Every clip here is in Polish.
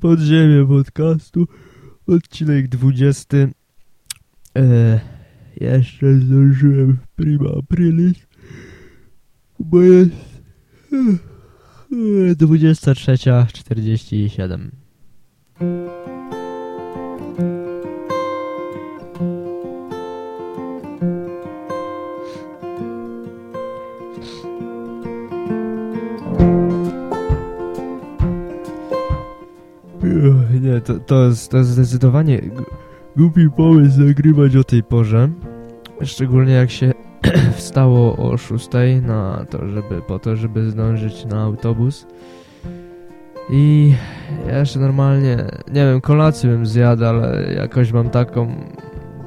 Podziemie podcastu, odcinek 20. E, jeszcze zdążyłem w prima aprilis, bo jest e, 23.47. to, to, jest, to jest zdecydowanie głupi pomysł nagrywać o tej porze. Szczególnie jak się wstało o 6 na to, żeby, po to, żeby zdążyć na autobus. I ja jeszcze normalnie, nie wiem, kolację bym zjadł, ale jakoś mam taką,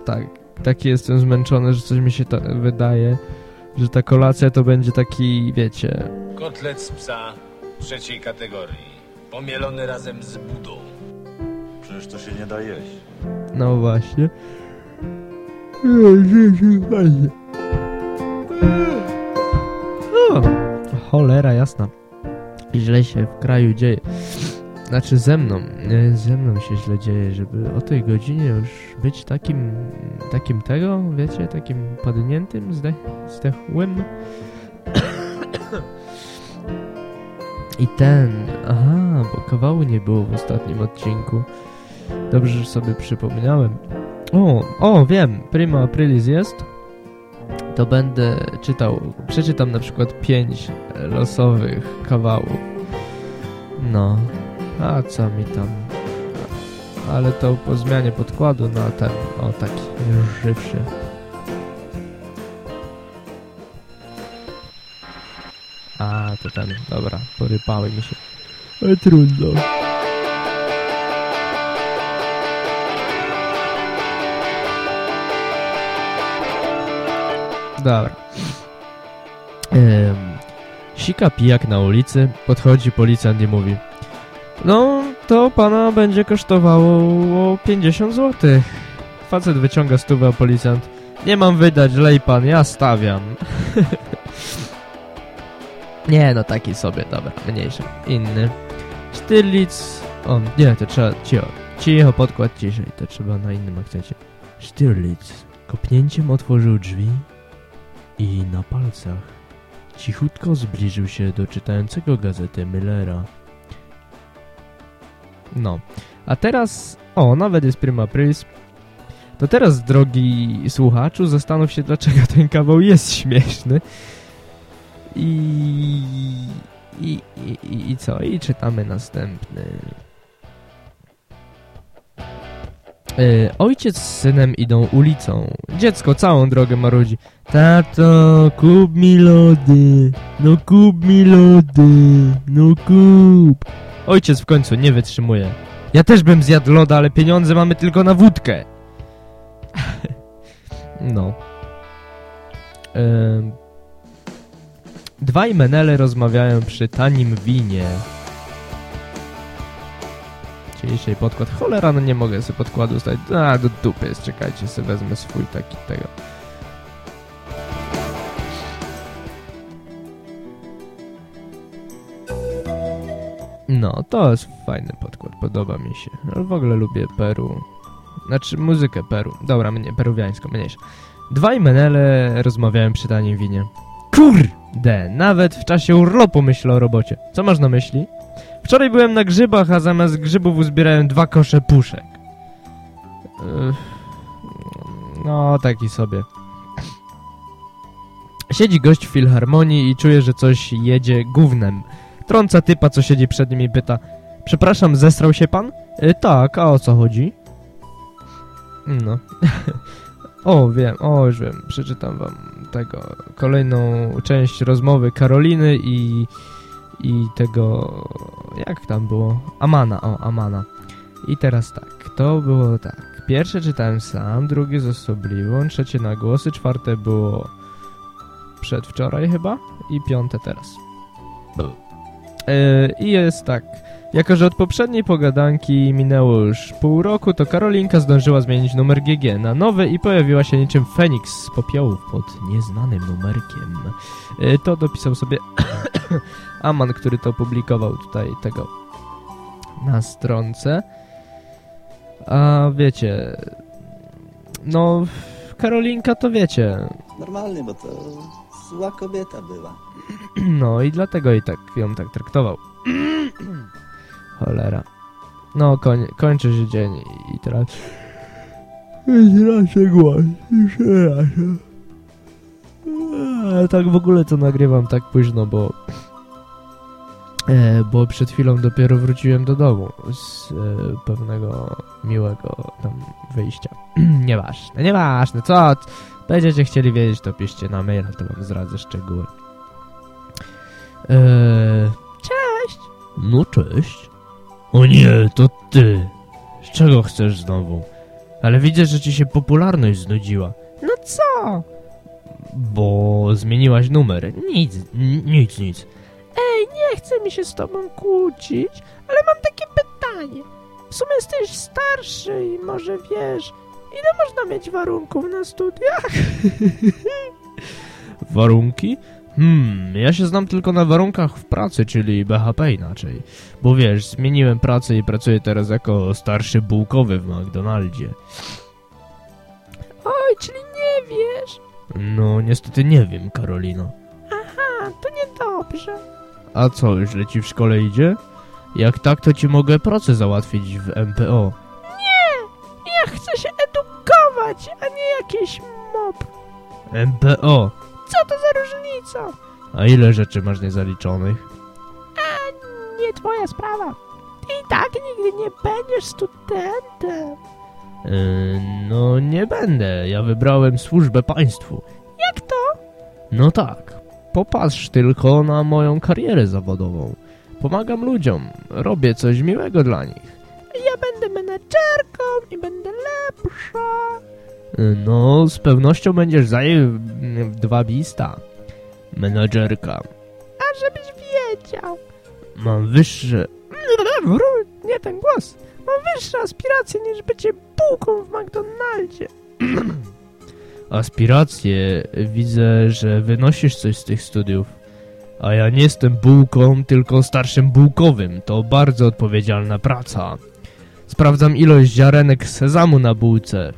tak, taki jestem zmęczony, że coś mi się wydaje, że ta kolacja to będzie taki, wiecie, Kotlet z psa trzeciej kategorii. Pomielony razem z budą. Przecież to się nie da jeść. No właśnie. O, cholera jasna. Źle się w kraju dzieje. Znaczy ze mną. Ze mną się źle dzieje, żeby o tej godzinie już być takim, takim tego, wiecie, takim padniętym, zdech, zdechłym. I ten, aha, bo kawału nie było w ostatnim odcinku. Dobrze, że sobie przypomniałem. O, o, wiem, Prima Aprilis jest. To będę czytał, przeczytam na przykład pięć losowych kawałów. No, a co mi tam? Ale to po zmianie podkładu na ten, o taki żywszy. A, to ten, dobra, porypały mi się. Trudno. Dobra. Ehm, sika pijak na ulicy, podchodzi policjant i mówi No, to pana będzie kosztowało 50 zł. Facet wyciąga stówę, a policjant Nie mam wydać, lej pan, ja stawiam. nie, no taki sobie, dobra, mniejszy. Inny. Styrlic... O, nie, to trzeba... Cicho, cicho, podkład ciszej, to trzeba na innym akcencie. Styrlic kopnięciem otworzył drzwi i na palcach cichutko zbliżył się do czytającego gazetę Millera. No, a teraz, o, nawet jest Prima Aprilis. To teraz, drogi słuchaczu, zastanów się, dlaczego ten kawał jest śmieszny. I, i, i, i co? I czytamy następny. E, ojciec z synem idą ulicą. Dziecko całą drogę marudzi. Tato, kup mi lody. No kup mi lody. No kup. Ojciec w końcu nie wytrzymuje. Ja też bym zjadł loda, ale pieniądze mamy tylko na wódkę. no. Em, Dwaj menele rozmawiają przy tanim winie. Dzisiejszy podkład. Cholera, no nie mogę sobie podkładu stać. A, do dupy jest, czekajcie, sobie wezmę swój taki tego. No, to jest fajny podkład, podoba mi się. Ale w ogóle lubię Peru. Znaczy, muzykę Peru. Dobra, mnie, peruwiańską, mniejsza. Dwaj menele rozmawiają przy tanim winie. Kurde, nawet w czasie urlopu myślę o robocie. Co masz na myśli? Wczoraj byłem na grzybach, a zamiast grzybów uzbierałem dwa kosze puszek. No, taki sobie. Siedzi gość w filharmonii i czuje, że coś jedzie gównem. Trąca typa, co siedzi przed nim i pyta Przepraszam, zestrał się pan? Y, tak, a o co chodzi? No. o, wiem, o, już wiem. Przeczytam wam tego, kolejną część rozmowy Karoliny i i tego, jak tam było? Amana, o, Amana. I teraz tak, to było tak. Pierwsze czytałem sam, drugie z osobliwą, trzecie na głosy, czwarte było przedwczoraj chyba i piąte teraz. Yy, I jest tak. Jako, że od poprzedniej pogadanki minęło już pół roku, to Karolinka zdążyła zmienić numer GG na nowy i pojawiła się niczym Feniks z popiołów pod nieznanym numerkiem. Yy, to dopisał sobie Aman, który to publikował tutaj tego na stronce. A wiecie, no Karolinka to wiecie, Normalny, bo to zła kobieta była. no i dlatego i tak ją tak traktował. Cholera. No, koń, kończy się dzień i- i teraz... I teraz się głos, Tak w ogóle to nagrywam tak późno, bo... E, bo przed chwilą dopiero wróciłem do domu z e, pewnego miłego tam wyjścia. nieważne, nieważne, co? Będziecie chcieli wiedzieć, to piszcie na maila, to wam zdradzę szczegóły. Eee, cześć! No cześć. O nie, to ty. Z czego chcesz znowu? Ale widzę, że ci się popularność znudziła. No co? Bo zmieniłaś numer. Nic, nic, nic. Ej, nie chce mi się z tobą kłócić, ale mam takie pytanie. W sumie jesteś starszy i może wiesz, ile można mieć warunków na studiach? Warunki? Hmm, ja się znam tylko na warunkach w pracy, czyli BHP inaczej. Bo wiesz, zmieniłem pracę i pracuję teraz jako starszy bułkowy w McDonaldzie. Oj, czyli nie wiesz? No, niestety nie wiem, Karolino. Aha, to niedobrze. A co, źle ci w szkole idzie? Jak tak, to ci mogę pracę załatwić w MPO. Nie! Ja chcę się edukować, a nie jakiś mob. MPO? Co to za różnica? A ile rzeczy masz niezaliczonych? A nie twoja sprawa. I tak nigdy nie będziesz studentem. Yy, no nie będę. Ja wybrałem służbę państwu. Jak to? No tak. Popatrz tylko na moją karierę zawodową. Pomagam ludziom. Robię coś miłego dla nich. Ja będę menedżerką i będę lepsza. No, z pewnością będziesz dwa bista. Menadżerka. A żebyś wiedział. Mam wyższe... Nie ten głos. Mam wyższe aspiracje niż bycie bułką w McDonaldzie. Aspiracje? Widzę, że wynosisz coś z tych studiów. A ja nie jestem bułką, tylko starszym bułkowym. To bardzo odpowiedzialna praca. Sprawdzam ilość ziarenek sezamu na bułce.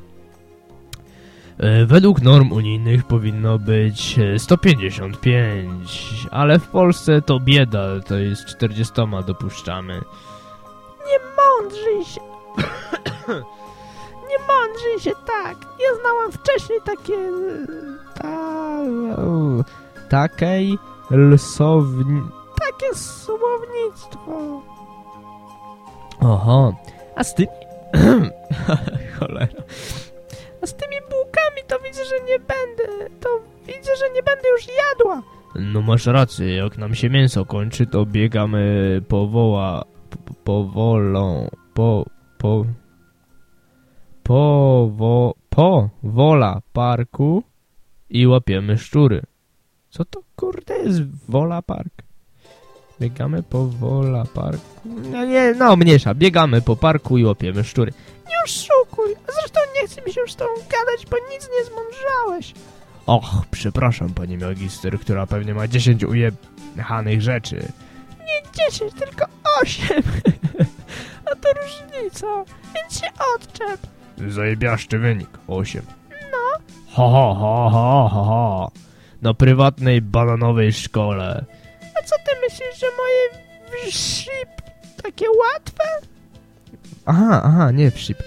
E, Według norm unijnych powinno być e, 155, ale w Polsce to bieda, to jest 40 dopuszczamy. Nie mądrzyj się. Nie mądrzyj się tak. Ja znałam wcześniej takie... Ta, takiej lsowni... Takie słownictwo. Oho. A z tymi... Cholera. A z tymi to widzę, że nie będę. To widzę, że nie będę już jadła. No masz rację, jak nam się mięso kończy, to biegamy po woła... p- powolą... po... po... po... wo... po... wola parku i łapiemy szczury. Co to kurde jest wola park? Biegamy po wola parku... No nie, no mniejsza. Biegamy po parku i łapiemy szczury. Nie oszukuj. A zresztą nie chce mi się już z tobą gadać, bo nic nie zmądrzałeś. Och, przepraszam, pani magister, która pewnie ma 10 ujechanych rzeczy. Nie 10, tylko 8. A to różnica, więc się odczep. Zajebiaszczy wynik, 8. No. Ha, ha, ha, ha, ha, ha. Na prywatnej bananowej szkole. A co ty myślisz, że moje wsip takie łatwe? Aha, aha, nie wsip.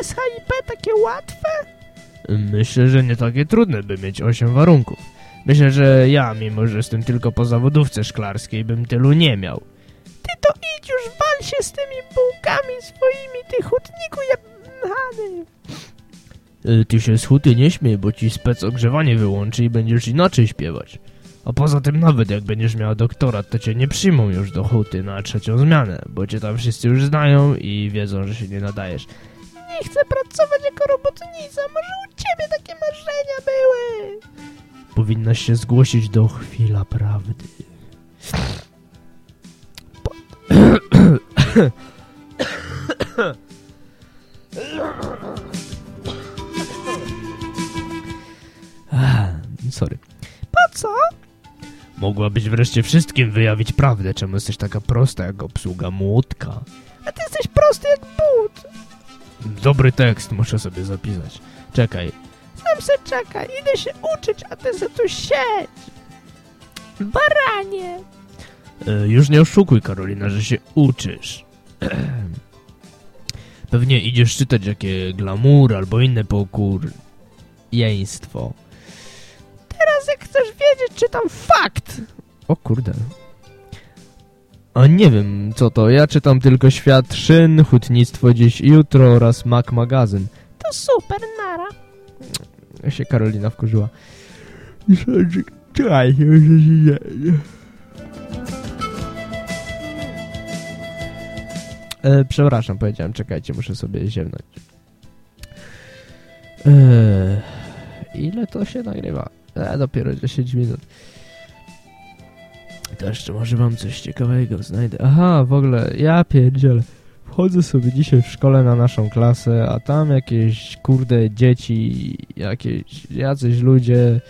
WSHIP takie łatwe? Myślę, że nie takie trudne, by mieć 8 warunków. Myślę, że ja, mimo że jestem tylko po zawodówce szklarskiej, bym tylu nie miał. Ty to idź już, wal się z tymi bułkami swoimi, ty hutniku jebany. Y, Ty się z huty nie śmiej, bo ci spec ogrzewanie wyłączy i będziesz inaczej śpiewać. A poza tym nawet jak będziesz miała doktorat, to cię nie przyjmą już do huty na trzecią zmianę, bo cię tam wszyscy już znają i wiedzą, że się nie nadajesz. Nie chcę pracować jako robotnica, może u ciebie takie marzenia były. Powinnaś się zgłosić do chwila prawdy. Sorry. Po co? Mogłabyś wreszcie wszystkim wyjawić prawdę, czemu jesteś taka prosta jak obsługa młotka. A ty jesteś prosty jak but. Dobry tekst, muszę sobie zapisać. Czekaj. Sam se czekaj, idę się uczyć, a ty se tu siedź. Baranie. E, już nie oszukuj, Karolina, że się uczysz. Pewnie idziesz czytać jakie glamour albo inne pokurjeństwo. Teraz jak chcesz wiedzieć, czytam fakt. O kurde. A nie wiem, co to. Ja czytam tylko Świat Szyn, Hutnictwo Dziś i Jutro oraz Mac Magazyn. To super, nara. Ja się Karolina wkurzyła. Czekaj, już się E, przepraszam, powiedziałem, czekajcie, muszę sobie ziewnąć. E, ile to się nagrywa? E, dopiero 10 minut. To jeszcze może wam coś ciekawego znajdę. Aha, w ogóle, ja pierdzielę. Wchodzę sobie dzisiaj w szkole na naszą klasę, a tam jakieś, kurde, dzieci, jakieś, jacyś ludzie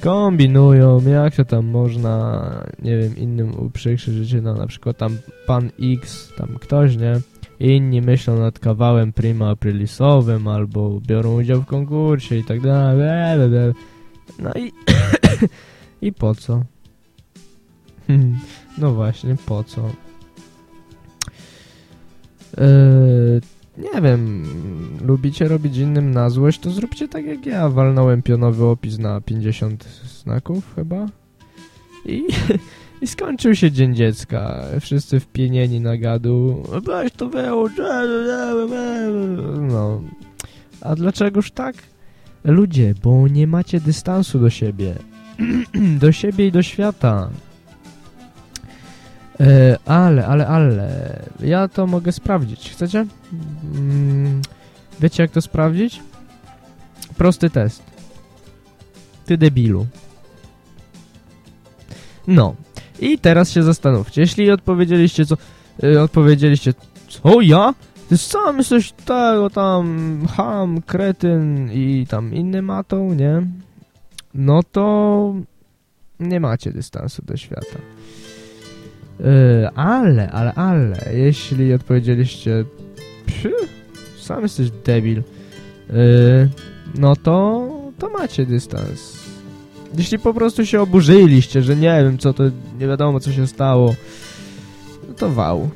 kombinują, jak to tam można, nie wiem, innym uprzykrzyć życie, no na przykład tam pan X, tam ktoś, nie? Inni myślą nad kawałem prima aprilisowym, albo biorą udział w konkursie i tak dalej, no i i po co? no właśnie, po co? Eee, nie wiem, lubicie robić innym na złość, to zróbcie tak jak ja. Walnąłem pionowy opis na 50 znaków chyba. I, i skończył się Dzień Dziecka. Wszyscy wpienieni na gadu. Weź to wyłącz. No. A dlaczegoż tak? Ludzie, bo nie macie dystansu do siebie. do siebie i do świata. E, ale, ale, ale, ja to mogę sprawdzić. Chcecie? Mm, wiecie jak to sprawdzić? Prosty test. Ty debilu. No. I teraz się zastanówcie. Jeśli odpowiedzieliście co... Y, odpowiedzieliście co ja? Sam jesteś tego tam ham, kretyn i tam inny matą, nie? No to nie macie dystansu do świata. Yy, ale, ale, ale, jeśli odpowiedzieliście przy, sam jesteś debil, yy, no to, to macie dystans. Jeśli po prostu się oburzyliście, że nie wiem co to, nie wiadomo co się stało, no to wał.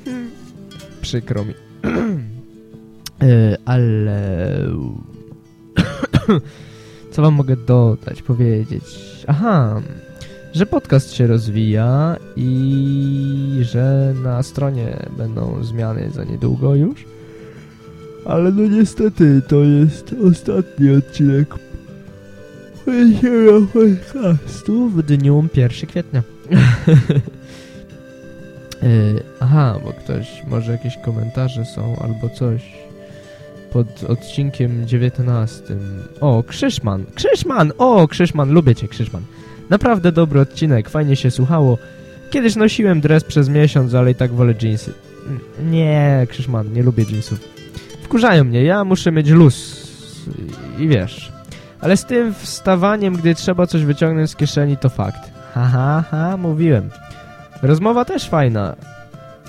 Przykro mi. Yy, ale... co wam mogę dodać, powiedzieć? Aha że podcast się rozwija i że na stronie będą zmiany za niedługo już. Ale no niestety to jest ostatni odcinek podcastu w dniu 1 kwietnia. yy, aha, bo ktoś, może jakieś komentarze są albo coś pod odcinkiem 19. O, Krzyszman! Krzyszman! O, Krzyszman! Lubię cię, Krzyszman. Naprawdę dobry odcinek, fajnie się słuchało. Kiedyś nosiłem dres przez miesiąc, ale i tak wolę jeansy. Nie, Krzyszman, nie lubię jeansów. Wkurzają mnie, ja muszę mieć luz. I wiesz. Ale z tym wstawaniem, gdy trzeba coś wyciągnąć z kieszeni, to fakt. Haha, ha, mówiłem. Rozmowa też fajna.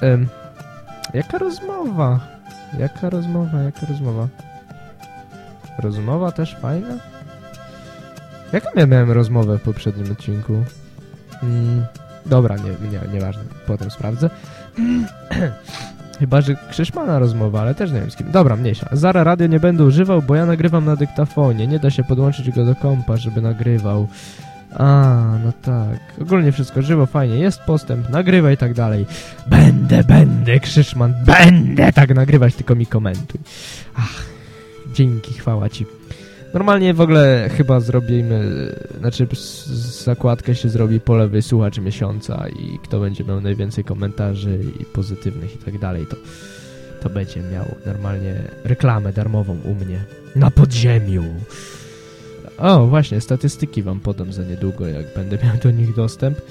Ym, jaka rozmowa? Jaka rozmowa, jaka rozmowa? Rozmowa też fajna? Jaką ja miałem rozmowę w poprzednim odcinku? Mm, dobra, nie, nie, nieważne. Potem sprawdzę. Chyba, że Krzyszmana rozmowa, ale też nie wiem z kim. Dobra, mniejsza. Zara radio nie będę używał, bo ja nagrywam na dyktafonie. Nie da się podłączyć go do kompa, żeby nagrywał. A, no tak. Ogólnie wszystko żywo, fajnie. Jest postęp, nagrywa i tak dalej. Będę, będę, Krzyszman, będę tak nagrywać, tylko mi komentuj. Ach, dzięki, chwała ci. Normalnie w ogóle chyba zrobimy, znaczy zakładkę się zrobi po lewej słuchacz miesiąca i kto będzie miał najwięcej komentarzy i pozytywnych i tak dalej, to, to będzie miał normalnie reklamę darmową u mnie. Na podziemiu. O, właśnie, statystyki wam podam za niedługo, jak będę miał do nich dostęp.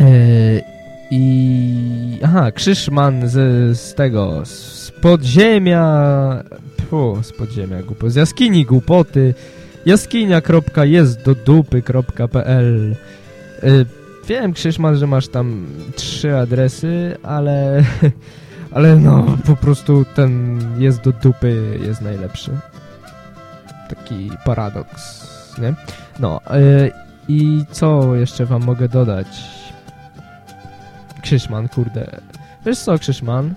Eee, I... Aha, Krzyszman z, z tego, z podziemia Fu, z podziemia głupoty. Z jaskini głupoty. jaskinia.jezdodupy.pl y, Wiem, Krzyszman, że masz tam trzy adresy, ale... Ale no, po prostu ten jest do dupy, jest najlepszy. Taki paradoks, nie? No, yy, i co jeszcze wam mogę dodać? Krzyszman, kurde. Wiesz co, Krzyszman?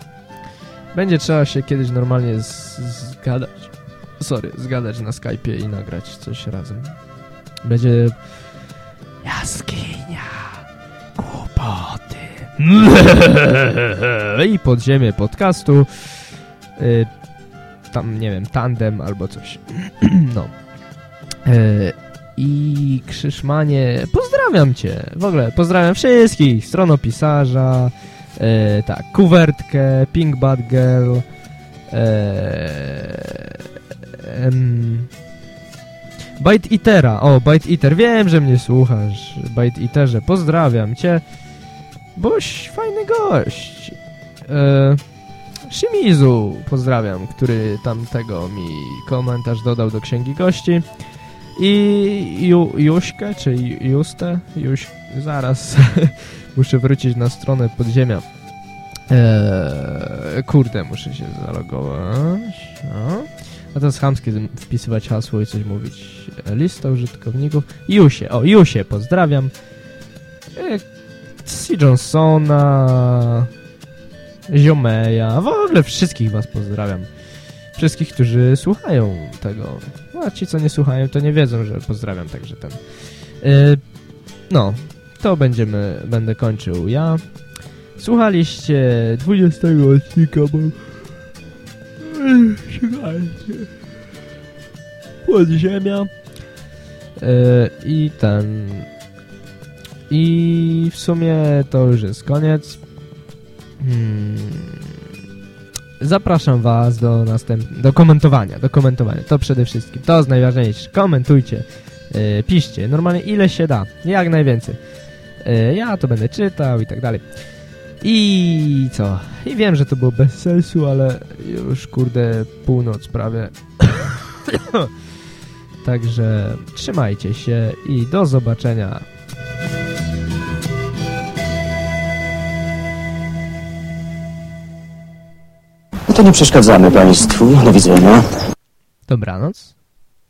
Będzie trzeba się kiedyś normalnie zgadać. Sorry, zgadać na Skype'ie i nagrać coś razem. Będzie... Jaskinia. Kłopoty. I podziemie podcastu. Y, tam, nie wiem, tandem albo coś. no. Y, I Krzyszmanie, pozdrawiam cię. W ogóle pozdrawiam wszystkich. Stronopisarza, y, tak, kuwertkę, Pink Bad Girl, e, o, Bite Eater, wiem, że mnie słuchasz, Bite Eaterze, pozdrawiam cię, boś fajny gość. E, Shimizu, pozdrawiam, który tamtego mi komentarz dodał do księgi gości. I Ju, Juśkę, czy Ju- Justę? Juś, zaraz muszę wrócić na stronę podziemia. Eee, kurde, muszę się zalogować. No. A to jest chamskie wpisywać hasło i coś mówić. Lista użytkowników. Jusie, o Jusie, pozdrawiam. E, C. Johnsona, Ziomeja, w ogóle wszystkich was pozdrawiam. Wszystkich, którzy słuchają tego. A ci, co nie słuchają, to nie wiedzą, że pozdrawiam także ten. E, no, to będziemy, będę kończył ja. Słuchaliście 20 odcinka, bo... Słuchajcie. Podziemia. Yy, I ten... I w sumie to już jest koniec. Hmm. Zapraszam was do następ... do komentowania, do komentowania. To przede wszystkim. To jest najważniejsze. Komentujcie. Yy, piszcie. Normalnie ile się da. Jak najwięcej. Yy, ja to będę czytał i tak dalej. I co? I wiem, że to było bez sensu, ale już kurde północ prawie. Także trzymajcie się i do zobaczenia. To nie przeszkadzamy Państwu. Do widzenia. Dobranoc.